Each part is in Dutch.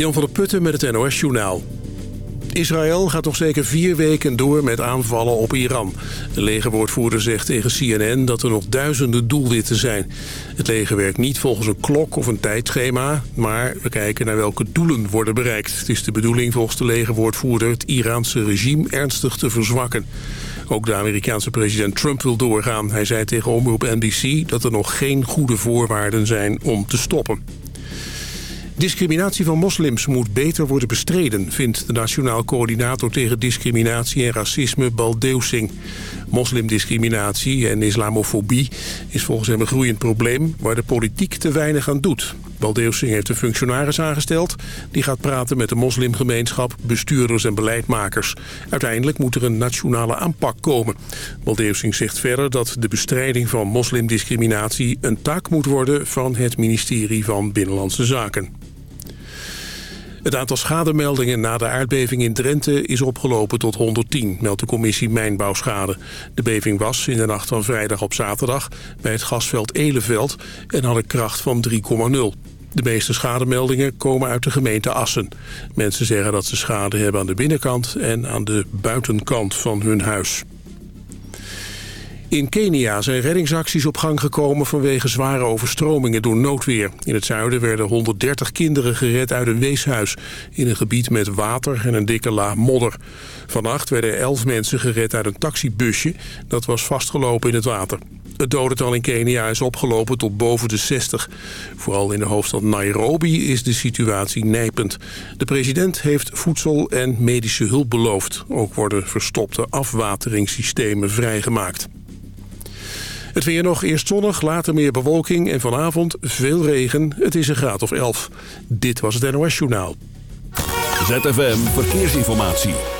Jan van der Putten met het NOS-journaal. Israël gaat nog zeker vier weken door met aanvallen op Iran. De legerwoordvoerder zegt tegen CNN dat er nog duizenden doelwitten zijn. Het leger werkt niet volgens een klok of een tijdschema... maar we kijken naar welke doelen worden bereikt. Het is de bedoeling volgens de legerwoordvoerder... het Iraanse regime ernstig te verzwakken. Ook de Amerikaanse president Trump wil doorgaan. Hij zei tegen omroep NBC dat er nog geen goede voorwaarden zijn om te stoppen. Discriminatie van moslims moet beter worden bestreden... vindt de Nationaal Coördinator tegen Discriminatie en Racisme Baldeusing. Moslimdiscriminatie en islamofobie is volgens hem een groeiend probleem... waar de politiek te weinig aan doet. Baldeusing heeft een functionaris aangesteld... die gaat praten met de moslimgemeenschap, bestuurders en beleidmakers. Uiteindelijk moet er een nationale aanpak komen. Baldeusing zegt verder dat de bestrijding van moslimdiscriminatie... een taak moet worden van het ministerie van Binnenlandse Zaken. Het aantal schademeldingen na de aardbeving in Drenthe is opgelopen tot 110, meldt de commissie Mijnbouwschade. De beving was in de nacht van vrijdag op zaterdag bij het gasveld Eleveld en had een kracht van 3,0. De meeste schademeldingen komen uit de gemeente Assen. Mensen zeggen dat ze schade hebben aan de binnenkant en aan de buitenkant van hun huis. In Kenia zijn reddingsacties op gang gekomen vanwege zware overstromingen door noodweer. In het zuiden werden 130 kinderen gered uit een weeshuis in een gebied met water en een dikke laag modder. Vannacht werden 11 mensen gered uit een taxibusje dat was vastgelopen in het water. Het dodental in Kenia is opgelopen tot boven de 60. Vooral in de hoofdstad Nairobi is de situatie nijpend. De president heeft voedsel en medische hulp beloofd. Ook worden verstopte afwateringssystemen vrijgemaakt. Het weer nog eerst zonnig, later meer bewolking en vanavond veel regen. Het is een graad of 11. Dit was het NOS Journaal. ZFM Verkeersinformatie.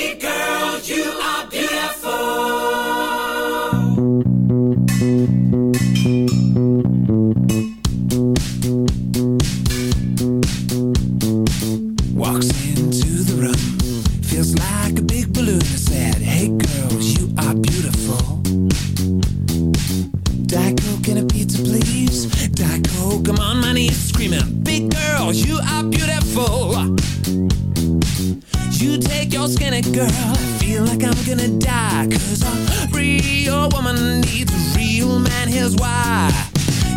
Like I'm gonna die. Cause a real woman needs a real man, here's why.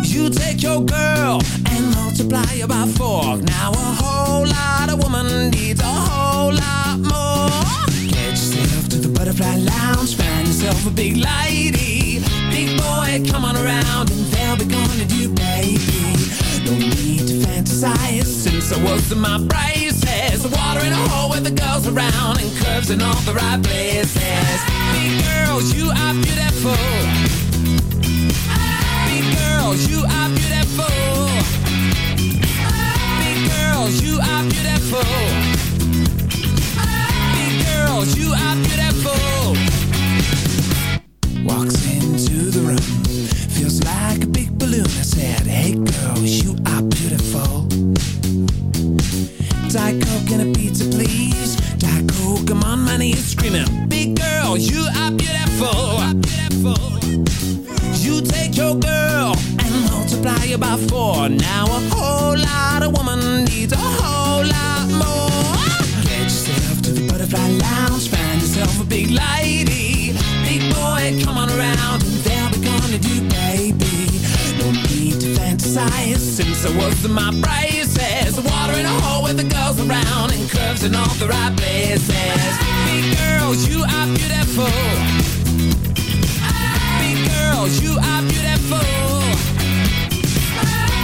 You take your girl and multiply her by four. Now a whole lot of woman needs a whole lot more. Get yourself to the butterfly lounge Find yourself a big lady. Big boy, come on around And they'll be gonna do, baby. No need to fantasize Since I was in my Water in a hole with the girls around And curves in all the right places. Big girls, you are beautiful. Big girls, you are beautiful. Big girls, you are beautiful. Big girls, you are beautiful. Walks into I was in my braces. Water in a hole with the girls around and curves in all the right places. Big girls, you are beautiful. Big girls, you are beautiful.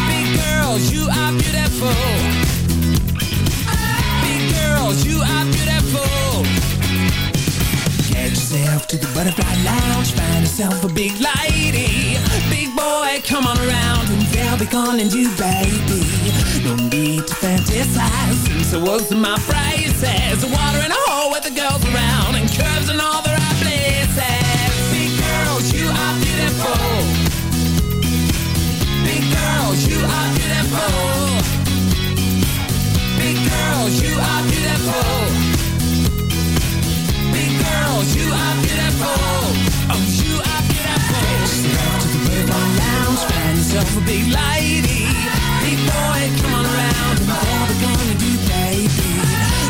Big girls, you are beautiful. Big girls, you are beautiful. Get yourself to the butterfly lounge, find yourself a big lady. Big boy, come on around be calling you baby. No need to fantasize. Since I was in my phrases Water in a hole with the girls around And curves in all the right places. Big girls, you are beautiful. Big girls, you are beautiful. Big girls, you are beautiful. Big girls, you are beautiful. Yourself a big lady. Big boy, come on around. And what we gonna do, baby?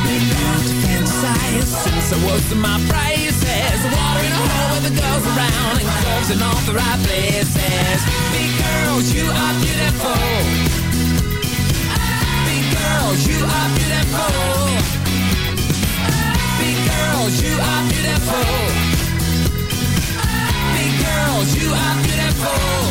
Been known to fantasize since I was in my braces. Water in a hole with the girls around and curves in all the right places. Big girls, you are beautiful. Big girls, you are beautiful. Big girls, you are beautiful. Big girls, you are beautiful.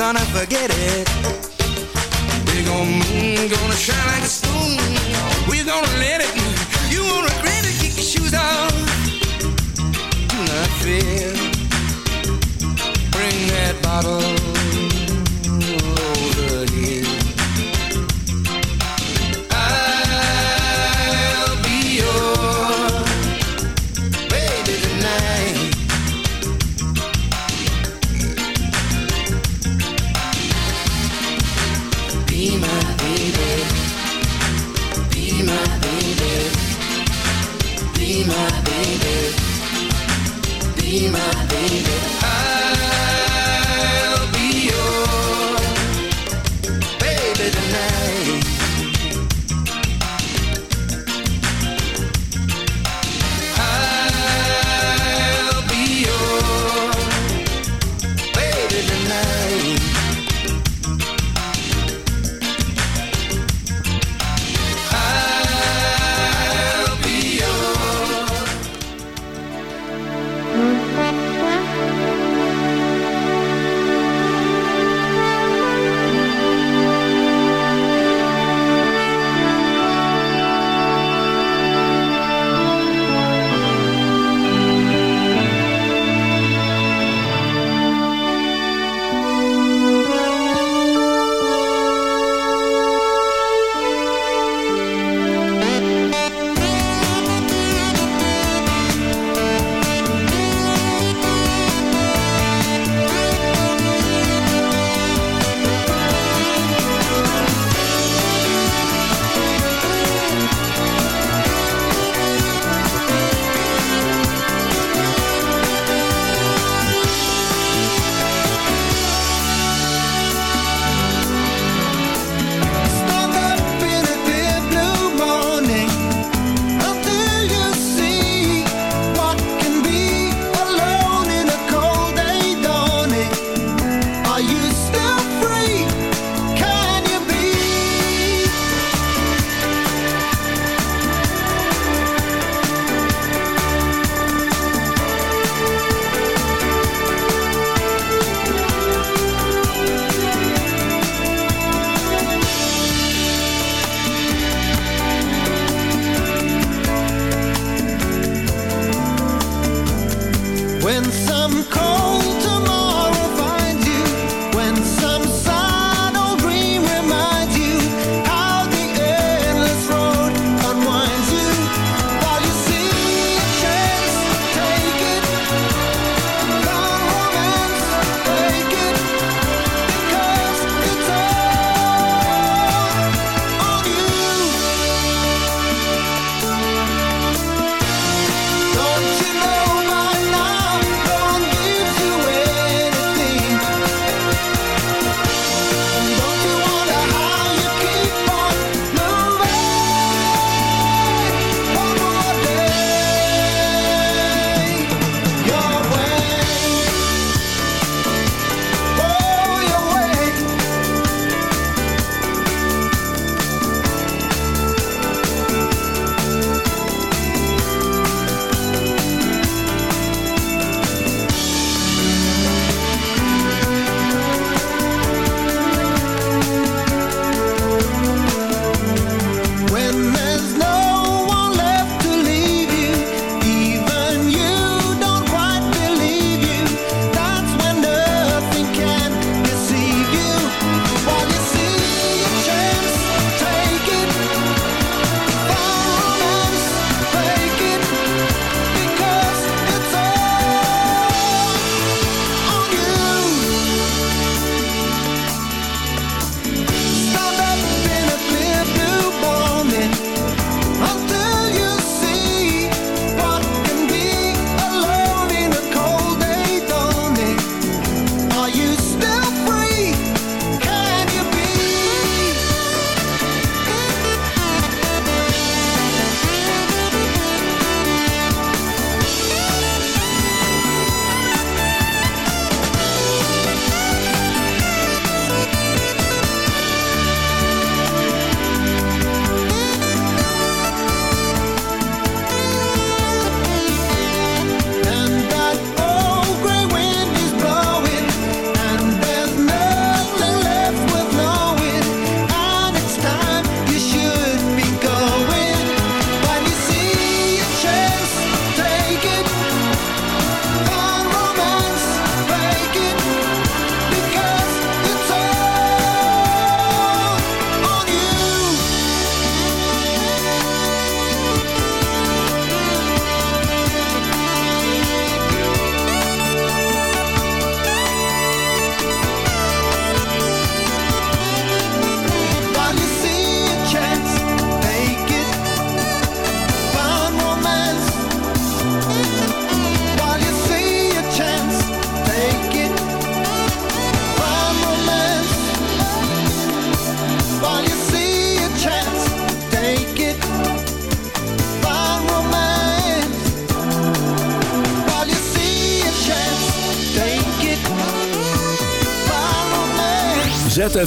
gonna forget it. Big old moon gonna shine like a spoon. We're gonna let it. You won't regret it. Kick your shoes off. Not fear. Bring that bottle.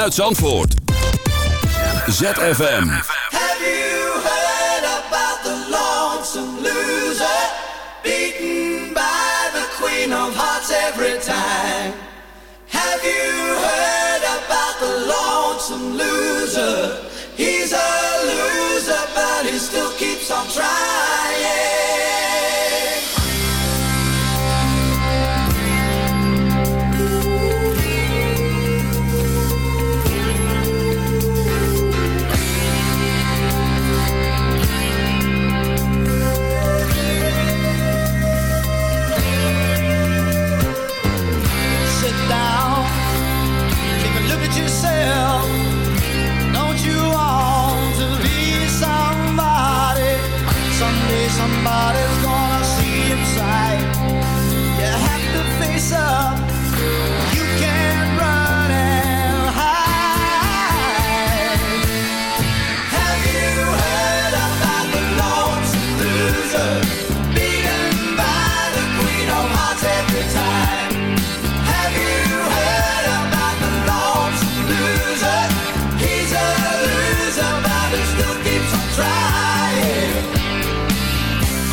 vanuit Zandvoort. ZFM. Have you heard about the lonesome loser? Beaten by the queen of hearts every time. Have you heard about the lonesome loser? He's a loser but he still keeps on trying.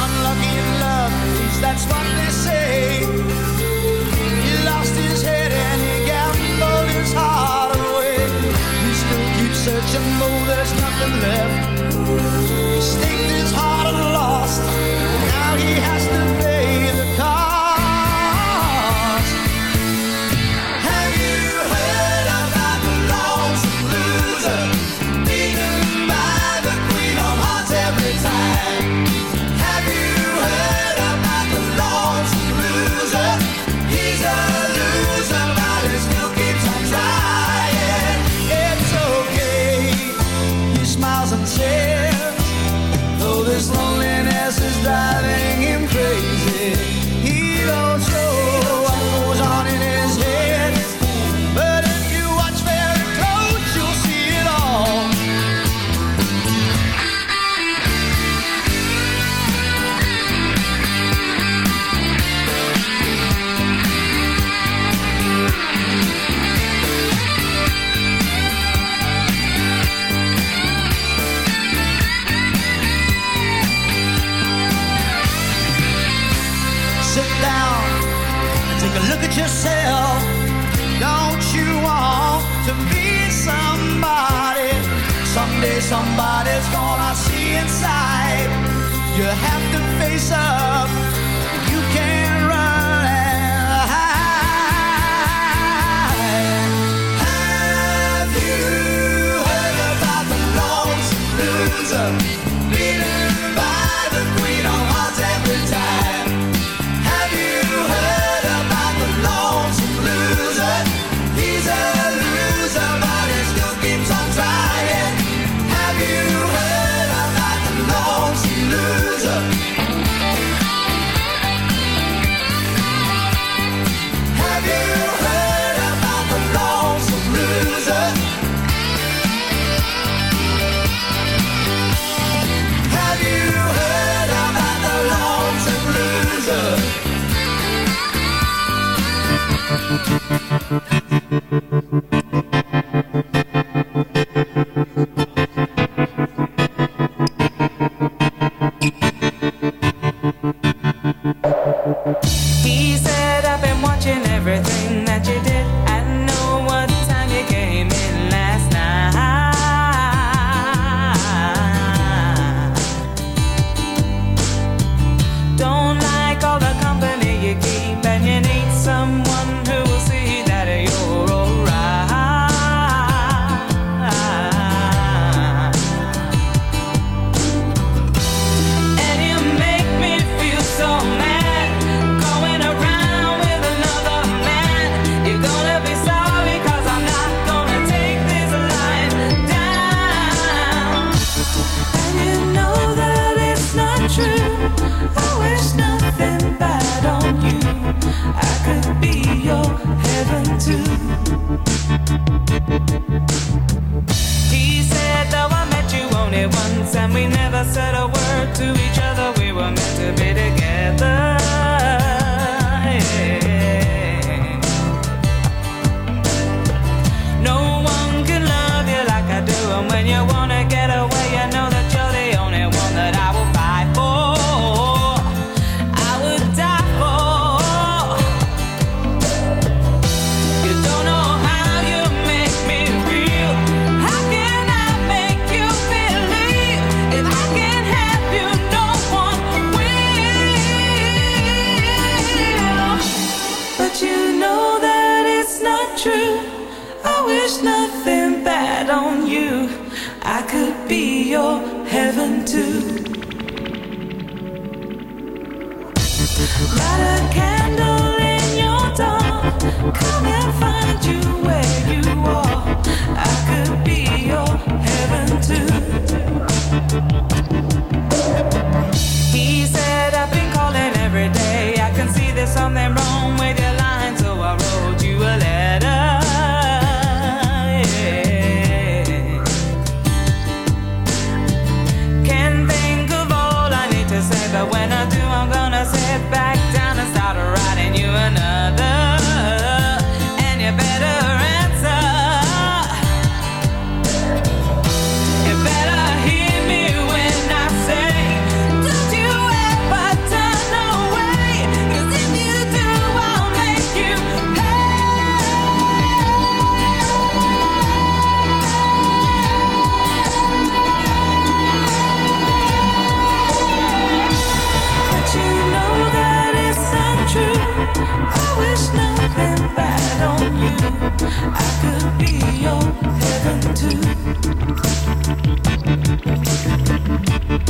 Unlucky in love, at least that's what they say. He lost his head and he gambled his heart away. He still keeps searching, there's nothing left.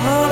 far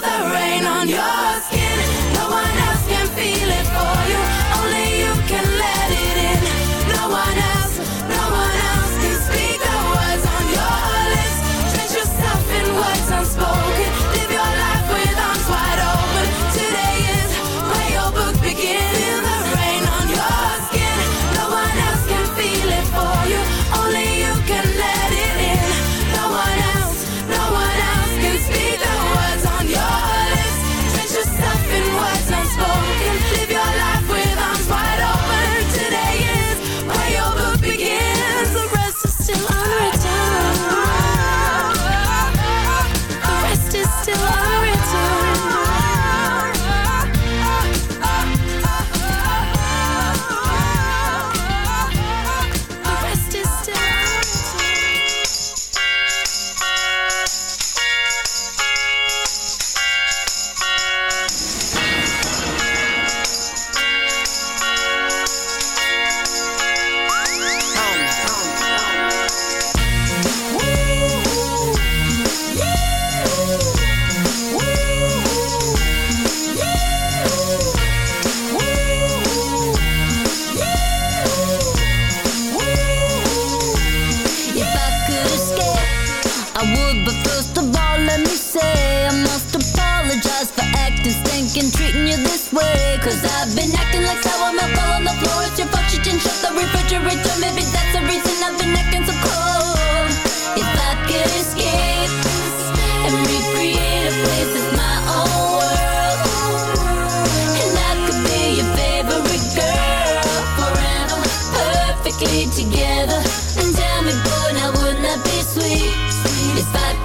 the rain on your maybe that's the reason I've been acting so cold. If I could escape and recreate a place my own world, and I could be your favorite girl forever, perfectly together. And tell me, boy, now wouldn't that be sweet? If I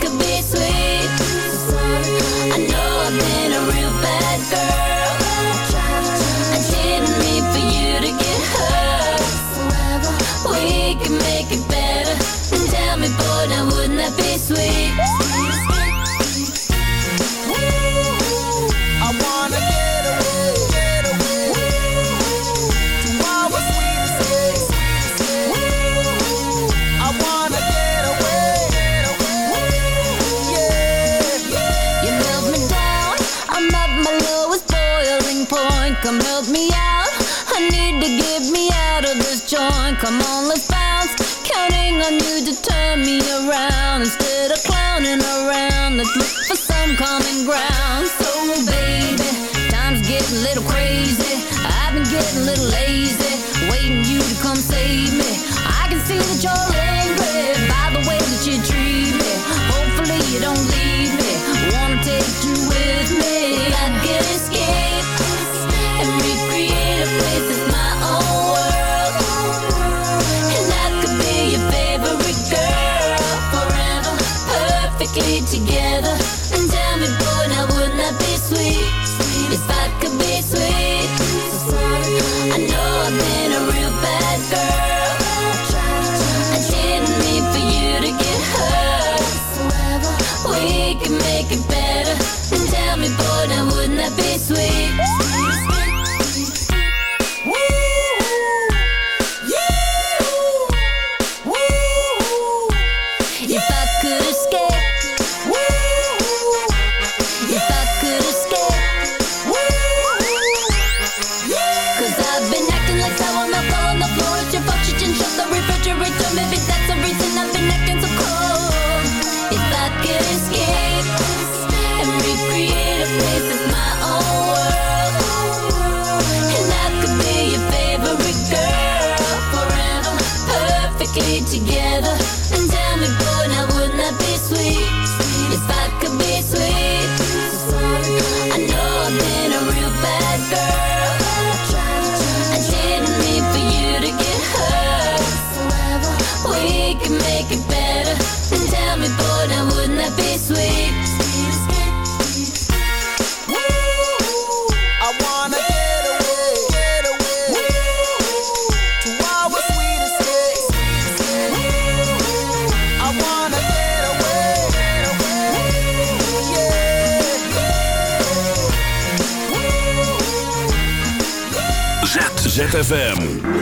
ZFM.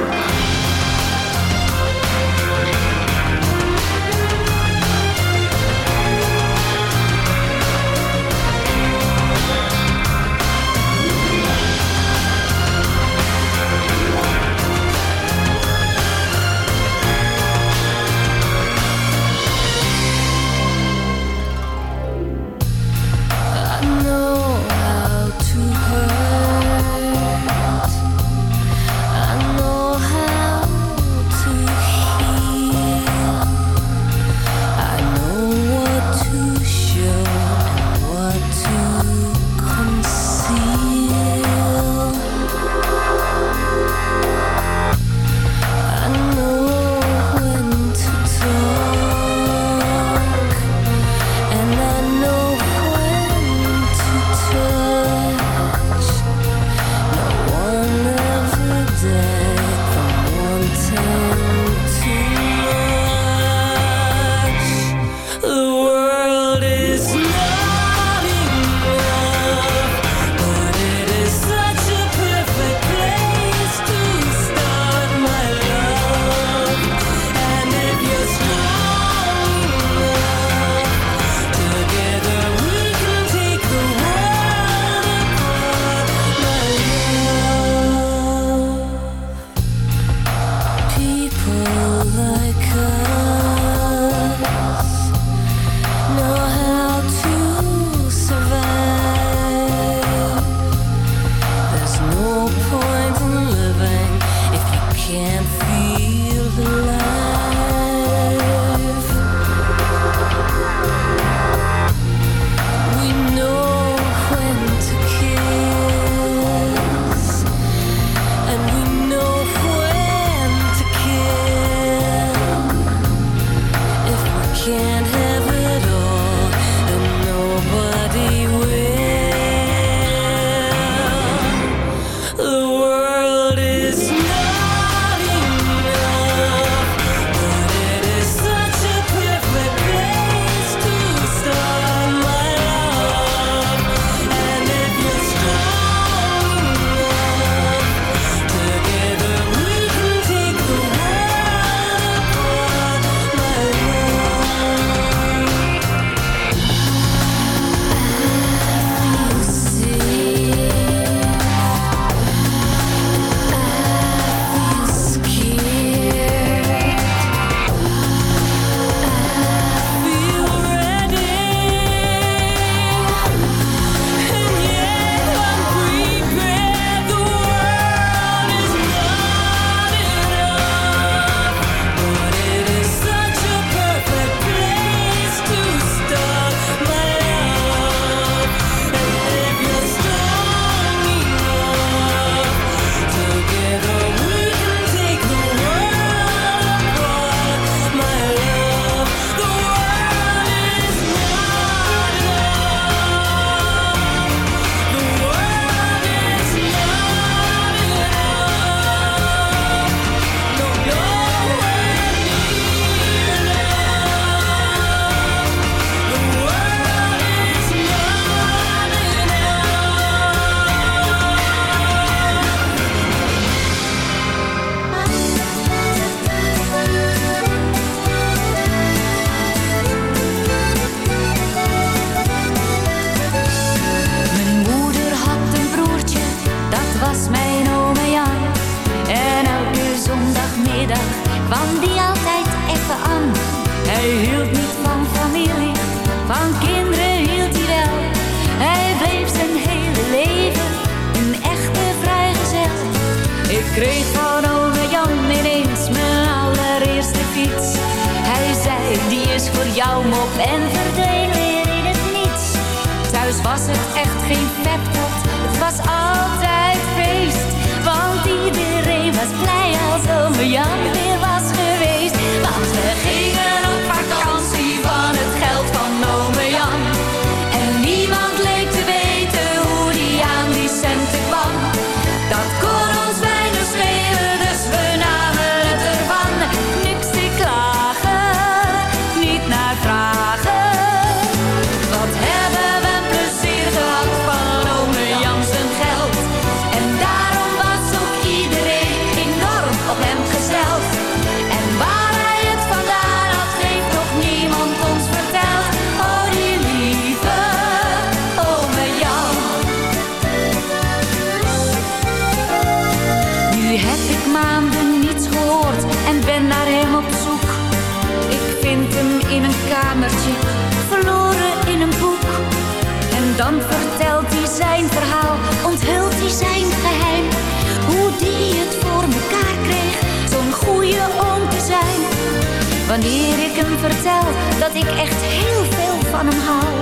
dat ik echt heel veel van hem hou.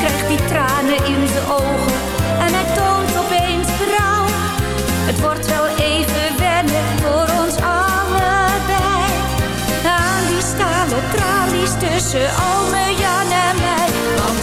Krijgt die tranen in de ogen en hij toont opeens berouw. Het wordt wel even wennen voor ons allebei. Aan die stalen tralies tussen Alme, Jan en mij. Want